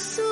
su